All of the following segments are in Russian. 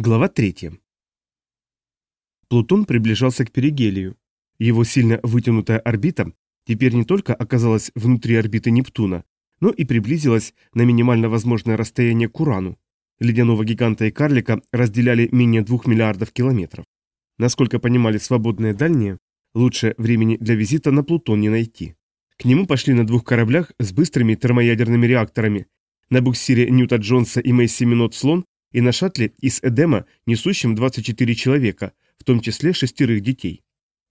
Глава 3. Плутон приближался к перигелию. Его сильно вытянутая орбита теперь не только оказалась внутри орбиты Нептуна, но и приблизилась на минимально возможное расстояние к Урану. Ледяного гиганта и карлика разделяли менее двух миллиардов километров. Насколько понимали свободные дальние, лучше времени для визита на Плутон не найти. К нему пошли на двух кораблях с быстрыми термоядерными реакторами, на буксире Ньюта Джонса и Месси Минот Слон и на шаттле из Эдема, несущем 24 человека, в том числе шестерых детей.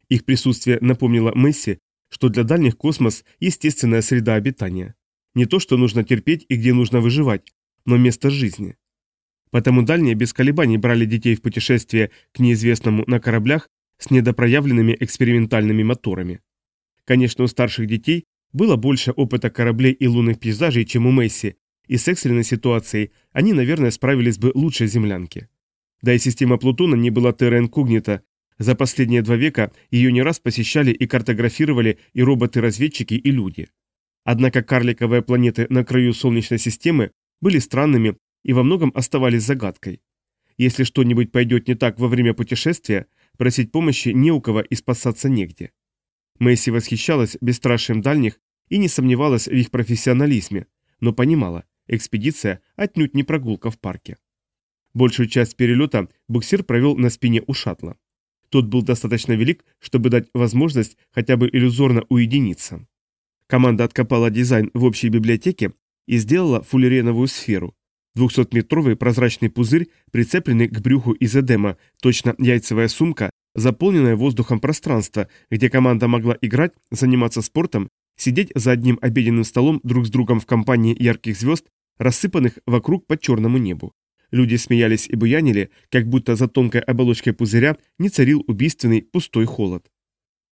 Их присутствие напомнило Месси, что для дальних космос – естественная среда обитания. Не то, что нужно терпеть и где нужно выживать, но место жизни. Потому дальние без колебаний брали детей в путешествие к неизвестному на кораблях с недопроявленными экспериментальными моторами. Конечно, у старших детей было больше опыта кораблей и лунных пейзажей, чем у Месси, и с экстренной ситуацией они, наверное, справились бы лучше землянки. Да и система Плутона не была терра инкогнита. За последние два века ее не раз посещали и картографировали и роботы-разведчики, и люди. Однако карликовые планеты на краю Солнечной системы были странными и во многом оставались загадкой. Если что-нибудь пойдет не так во время путешествия, просить помощи не у кого и спасаться негде. Мэйси восхищалась бесстрашием дальних и не сомневалась в их профессионализме, но понимала, Экспедиция отнюдь не прогулка в парке. Большую часть перелета буксир провел на спине у шаттла. Тот был достаточно велик, чтобы дать возможность хотя бы иллюзорно уединиться. Команда откопала дизайн в общей библиотеке и сделала фуллереновую сферу. 200-метровый прозрачный пузырь, прицепленный к брюху из эдема, точно яйцевая сумка, заполненное воздухом пространство, где команда могла играть, заниматься спортом, сидеть за одним обеденным столом друг с другом в компании ярких звезд рассыпанных вокруг по черному небу. Люди смеялись и буянили, как будто за тонкой оболочкой пузыря не царил убийственный пустой холод.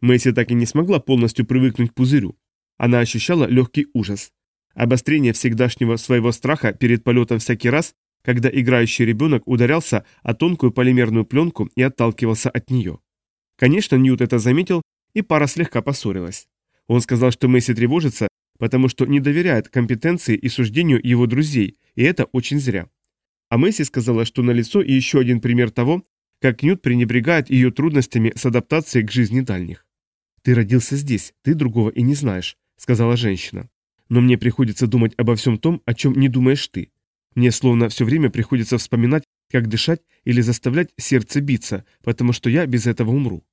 Мэйси так и не смогла полностью привыкнуть к пузырю. Она ощущала легкий ужас. Обострение всегдашнего своего страха перед полетом всякий раз, когда играющий ребенок ударялся о тонкую полимерную пленку и отталкивался от нее. Конечно, Ньют это заметил, и пара слегка поссорилась. Он сказал, что Месси тревожится, потому что не доверяет компетенции и суждению его друзей, и это очень зря. А Месси сказала, что налицо и еще один пример того, как Ньют пренебрегает ее трудностями с адаптацией к жизни дальних. «Ты родился здесь, ты другого и не знаешь», — сказала женщина. «Но мне приходится думать обо всем том, о чем не думаешь ты. Мне словно все время приходится вспоминать, как дышать или заставлять сердце биться, потому что я без этого умру.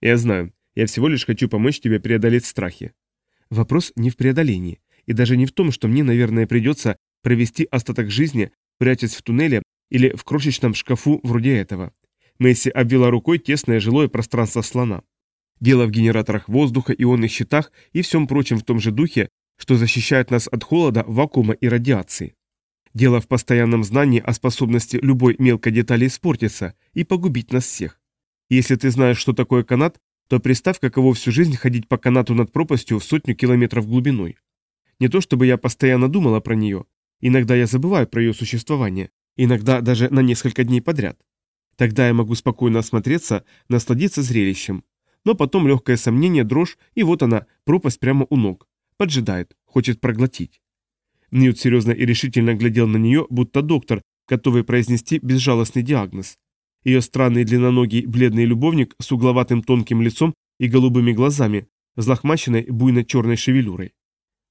Я знаю, я всего лишь хочу помочь тебе преодолеть страхи. Вопрос не в преодолении, и даже не в том, что мне, наверное, придется провести остаток жизни, прячась в туннеле или в крошечном шкафу вроде этого. Месси обвела рукой тесное жилое пространство слона. Дело в генераторах воздуха, ионных щитах и всем прочем в том же духе, что защищает нас от холода, вакуума и радиации. Дело в постоянном знании о способности любой мелкой детали испортиться и погубить нас всех. Если ты знаешь, что такое канат, то представь, каково всю жизнь ходить по канату над пропастью в сотню километров глубиной. Не то чтобы я постоянно думала про нее, иногда я забываю про ее существование, иногда даже на несколько дней подряд. Тогда я могу спокойно осмотреться, насладиться зрелищем. Но потом легкое сомнение, дрожь, и вот она, пропасть прямо у ног. Поджидает, хочет проглотить. Ньют серьезно и решительно глядел на нее, будто доктор, готовый произнести безжалостный диагноз. Ее странный длинноногий бледный любовник с угловатым тонким лицом и голубыми глазами, взлохмаченной буйно-черной шевелюрой.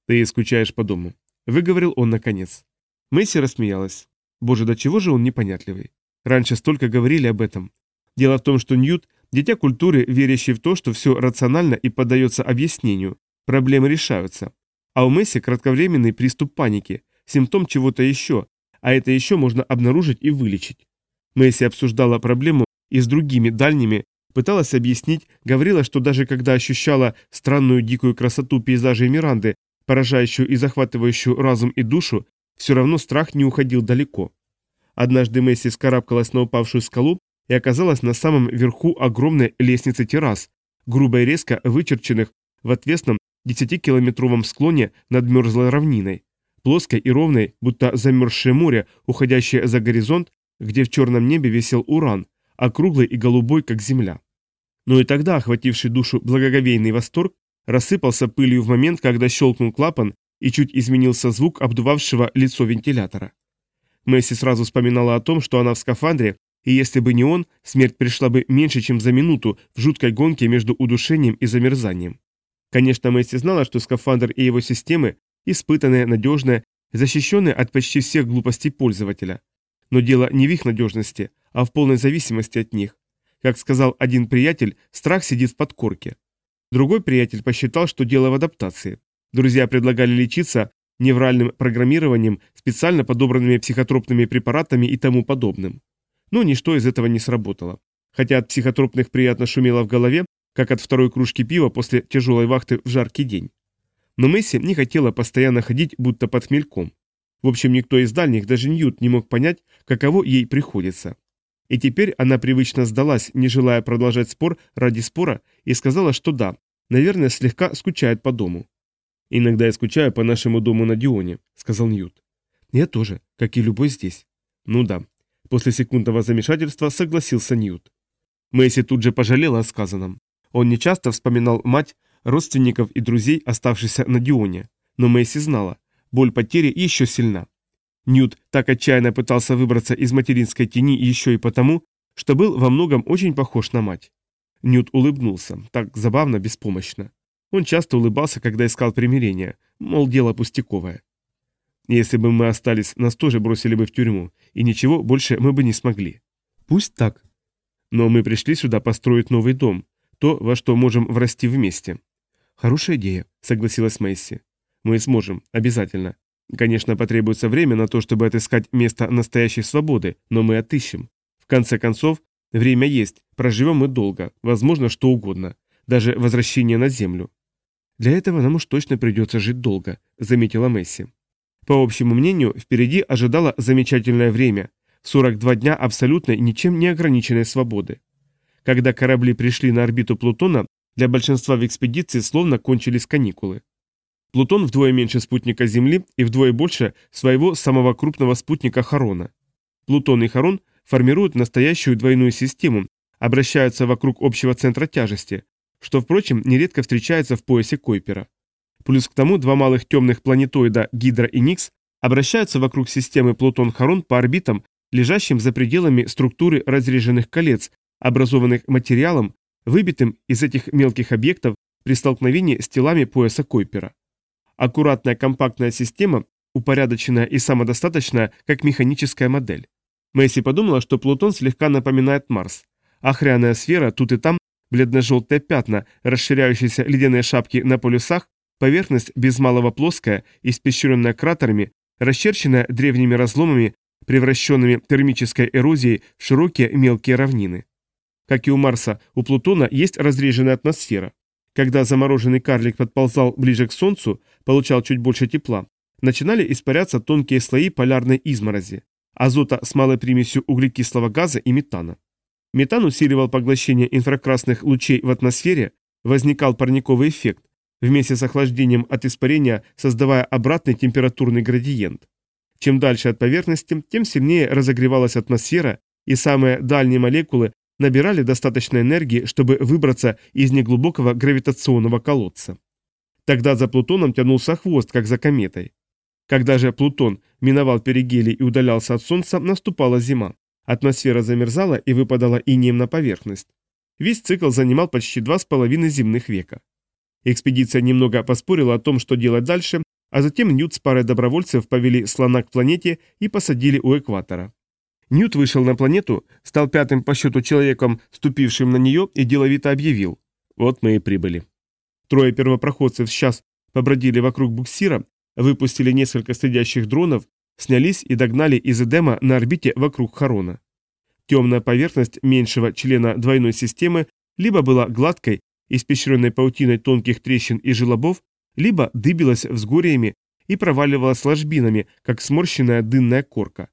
«Ты скучаешь по дому», — выговорил он наконец. Мэйси рассмеялась. Боже, до чего же он непонятливый. Раньше столько говорили об этом. Дело в том, что Ньют – дитя культуры, верящий в то, что все рационально и поддается объяснению, проблемы решаются. А у Месси кратковременный приступ паники, симптом чего-то еще, а это еще можно обнаружить и вылечить. Месси обсуждала проблему и с другими дальними, пыталась объяснить, говорила, что даже когда ощущала странную дикую красоту пейзажей Миранды, поражающую и захватывающую разум и душу, все равно страх не уходил далеко. Однажды Месси скарабкалась на упавшую скалу и оказалась на самом верху огромной лестницы террас, грубо и резко вычерченных в отвесном 10-километровом склоне над мерзлой равниной, плоской и ровной, будто замерзшее море, уходящее за горизонт, где в черном небе висел уран, округлый и голубой, как земля. Но и тогда, охвативший душу благоговейный восторг, рассыпался пылью в момент, когда щелкнул клапан и чуть изменился звук обдувавшего лицо вентилятора. Месси сразу вспоминала о том, что она в скафандре И если бы не он, смерть пришла бы меньше, чем за минуту в жуткой гонке между удушением и замерзанием. Конечно, Мэйси знала, что скафандр и его системы испытанные, надежные, защищенные от почти всех глупостей пользователя. Но дело не в их надежности, а в полной зависимости от них. Как сказал один приятель, страх сидит в подкорке. Другой приятель посчитал, что дело в адаптации. Друзья предлагали лечиться невральным программированием, специально подобранными психотропными препаратами и тому подобным. Но ничто из этого не сработало. Хотя от психотропных приятно шумело в голове, как от второй кружки пива после тяжелой вахты в жаркий день. Но Месси не хотела постоянно ходить, будто под хмельком. В общем, никто из дальних, даже Ньют, не мог понять, каково ей приходится. И теперь она привычно сдалась, не желая продолжать спор ради спора, и сказала, что да, наверное, слегка скучает по дому. «Иногда я скучаю по нашему дому на Дионе», — сказал Ньют. «Я тоже, как и любой здесь». «Ну да, После секундного замешательства согласился Ньют. Мэйси тут же пожалела о сказанном. Он нечасто вспоминал мать, родственников и друзей, оставшихся на Дионе. Но Мэйси знала, боль потери еще сильна. Ньют так отчаянно пытался выбраться из материнской тени еще и потому, что был во многом очень похож на мать. Ньют улыбнулся, так забавно, беспомощно. Он часто улыбался, когда искал примирения, мол, дело пустяковое. Если бы мы остались, нас тоже бросили бы в тюрьму, и ничего больше мы бы не смогли. Пусть так. Но мы пришли сюда построить новый дом, то, во что можем врасти вместе. Хорошая идея, согласилась Мэйси. Мы сможем, обязательно. Конечно, потребуется время на то, чтобы отыскать место настоящей свободы, но мы отыщем. В конце концов, время есть, проживем мы долго, возможно, что угодно, даже возвращение на Землю. Для этого нам уж точно придется жить долго, заметила Месси. По общему мнению, впереди ожидало замечательное время – 42 дня абсолютной ничем не ограниченной свободы. Когда корабли пришли на орбиту Плутона, для большинства в экспедиции словно кончились каникулы. Плутон вдвое меньше спутника Земли и вдвое больше своего самого крупного спутника Харона. Плутон и Харон формируют настоящую двойную систему, обращаются вокруг общего центра тяжести, что, впрочем, нередко встречается в поясе Койпера. Плюс к тому два малых темных планетоида Гидра и Никс обращаются вокруг системы Плутон-Харон по орбитам, лежащим за пределами структуры разреженных колец, образованных материалом, выбитым из этих мелких объектов при столкновении с телами пояса Койпера. Аккуратная компактная система, упорядоченная и самодостаточная, как механическая модель. Мэйси подумала, что Плутон слегка напоминает Марс. Охряная сфера, тут и там, бледно-желтые пятна, расширяющиеся ледяные шапки на полюсах, Поверхность без малого плоская, испещренная кратерами, расчерченная древними разломами, превращенными термической эрозией в широкие мелкие равнины. Как и у Марса, у Плутона есть разреженная атмосфера. Когда замороженный карлик подползал ближе к Солнцу, получал чуть больше тепла, начинали испаряться тонкие слои полярной изморози, азота с малой примесью углекислого газа и метана. Метан усиливал поглощение инфракрасных лучей в атмосфере, возникал парниковый эффект, вместе с охлаждением от испарения создавая обратный температурный градиент. Чем дальше от поверхности, тем сильнее разогревалась атмосфера, и самые дальние молекулы набирали достаточно энергии, чтобы выбраться из неглубокого гравитационного колодца. Тогда за Плутоном тянулся хвост, как за кометой. Когда же Плутон миновал перигелий и удалялся от Солнца, наступала зима. Атмосфера замерзала и выпадала инеем на поверхность. Весь цикл занимал почти два с половиной земных века. Экспедиция немного поспорила о том, что делать дальше, а затем Ньют с парой добровольцев повели слона к планете и посадили у экватора. Ньют вышел на планету, стал пятым по счету человеком, ступившим на нее, и деловито объявил. Вот мы и прибыли. Трое первопроходцев сейчас побродили вокруг буксира, выпустили несколько следящих дронов, снялись и догнали из Эдема на орбите вокруг Харона. Темная поверхность меньшего члена двойной системы либо была гладкой, испещренной паутиной тонких трещин и желобов, либо дыбилась взгорьями и проваливалась ложбинами, как сморщенная дынная корка.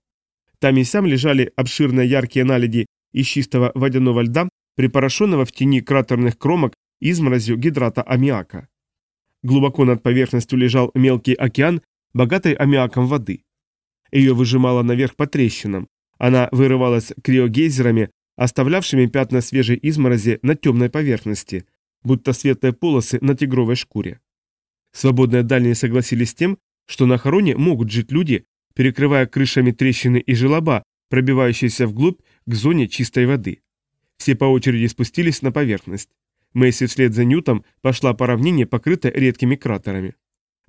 Там и сям лежали обширные яркие наледи из чистого водяного льда, припорошенного в тени кратерных кромок изморозью гидрата аммиака. Глубоко над поверхностью лежал мелкий океан, богатый аммиаком воды. Ее выжимало наверх по трещинам. Она вырывалась криогейзерами, оставлявшими пятна свежей изморози на темной поверхности, будто светлые полосы на тигровой шкуре. Свободные дальние согласились с тем, что на хороне могут жить люди, перекрывая крышами трещины и желоба, пробивающиеся вглубь к зоне чистой воды. Все по очереди спустились на поверхность. Мэйси вслед за Ньютом пошла по равнине, покрытой редкими кратерами.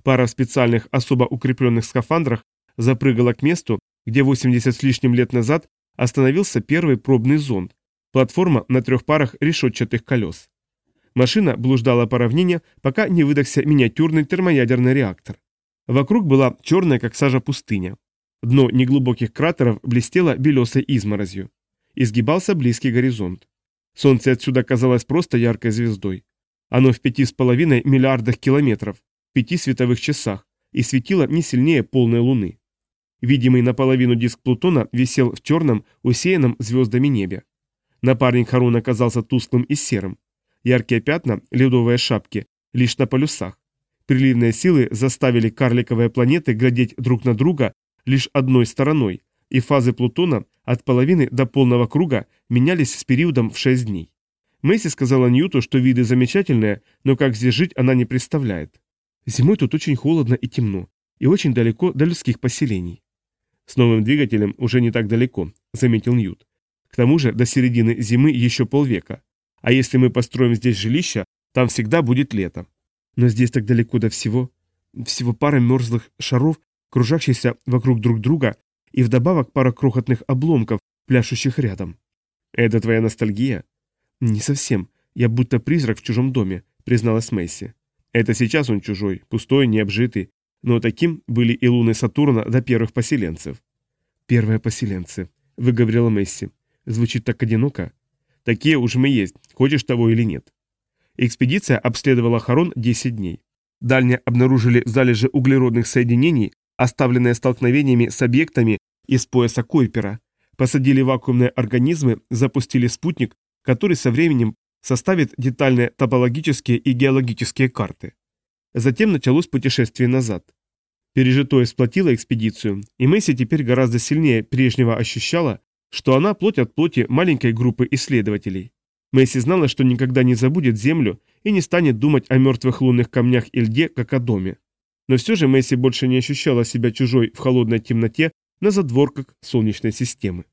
Пара в специальных особо укрепленных скафандрах запрыгала к месту, где 80 с лишним лет назад остановился первый пробный зонд, платформа на трех парах решетчатых колес. Машина блуждала по равнине, пока не выдохся миниатюрный термоядерный реактор. Вокруг была черная, как сажа, пустыня. Дно неглубоких кратеров блестело белесой изморозью. Изгибался близкий горизонт. Солнце отсюда казалось просто яркой звездой. Оно в пяти с половиной миллиардах километров, в пяти световых часах, и светило не сильнее полной луны. Видимый наполовину диск Плутона висел в черном, усеянном звездами небе. Напарник Харун оказался тусклым и серым. Яркие пятна, ледовые шапки, лишь на полюсах. Приливные силы заставили карликовые планеты глядеть друг на друга лишь одной стороной, и фазы Плутона от половины до полного круга менялись с периодом в 6 дней. Месси сказала Ньюту, что виды замечательные, но как здесь жить она не представляет. Зимой тут очень холодно и темно, и очень далеко до людских поселений. С новым двигателем уже не так далеко, заметил Ньют. К тому же до середины зимы еще полвека. А если мы построим здесь жилище, там всегда будет лето. Но здесь так далеко до всего. Всего пара мерзлых шаров, кружащихся вокруг друг друга, и вдобавок пара крохотных обломков, пляшущих рядом. Это твоя ностальгия? Не совсем. Я будто призрак в чужом доме, призналась Мэйси. Это сейчас он чужой, пустой, необжитый. Но таким были и луны Сатурна до первых поселенцев. Первые поселенцы, выговорила Месси. Звучит так одиноко. Такие уж мы есть, хочешь того или нет. Экспедиция обследовала Харон 10 дней. Дальне обнаружили залежи углеродных соединений, оставленные столкновениями с объектами из пояса Койпера. Посадили вакуумные организмы, запустили спутник, который со временем составит детальные топологические и геологические карты. Затем началось путешествие назад. Пережитое сплотило экспедицию, и Месси теперь гораздо сильнее прежнего ощущала, что она плоть от плоти маленькой группы исследователей. Месси знала, что никогда не забудет Землю и не станет думать о мертвых лунных камнях и льде, как о доме. Но все же Месси больше не ощущала себя чужой в холодной темноте на задворках Солнечной системы.